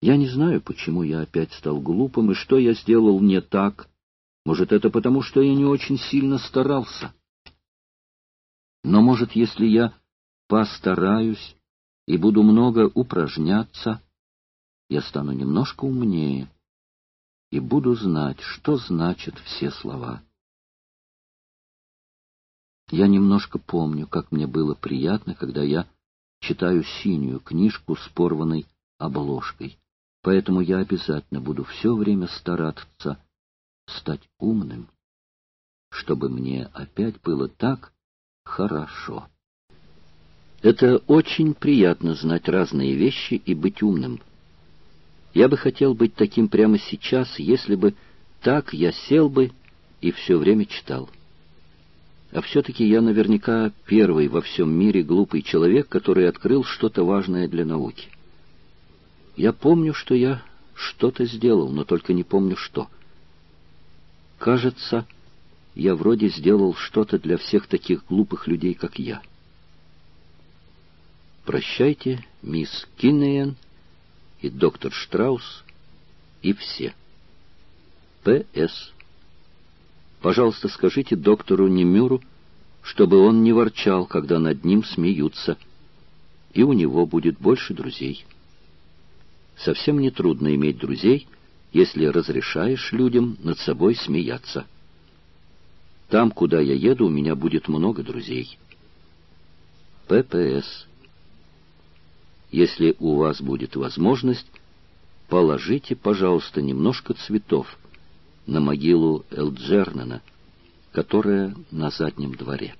Я не знаю, почему я опять стал глупым и что я сделал не так. Может, это потому, что я не очень сильно старался. Но, может, если я постараюсь и буду много упражняться, я стану немножко умнее и буду знать, что значат все слова. Я немножко помню, как мне было приятно, когда я читаю синюю книжку с порванной обложкой. Поэтому я обязательно буду все время стараться стать умным, чтобы мне опять было так хорошо. Это очень приятно знать разные вещи и быть умным. Я бы хотел быть таким прямо сейчас, если бы так я сел бы и все время читал. А все-таки я наверняка первый во всем мире глупый человек, который открыл что-то важное для науки. Я помню, что я что-то сделал, но только не помню что. Кажется, я вроде сделал что-то для всех таких глупых людей, как я. Прощайте, мисс Киннеен и доктор Штраус и все. П.С. Пожалуйста, скажите доктору Немюру, чтобы он не ворчал, когда над ним смеются, и у него будет больше друзей. Совсем не трудно иметь друзей, если разрешаешь людям над собой смеяться. Там, куда я еду, у меня будет много друзей. ППС. Если у вас будет возможность, положите, пожалуйста, немножко цветов — на могилу Элджернана, которая на заднем дворе.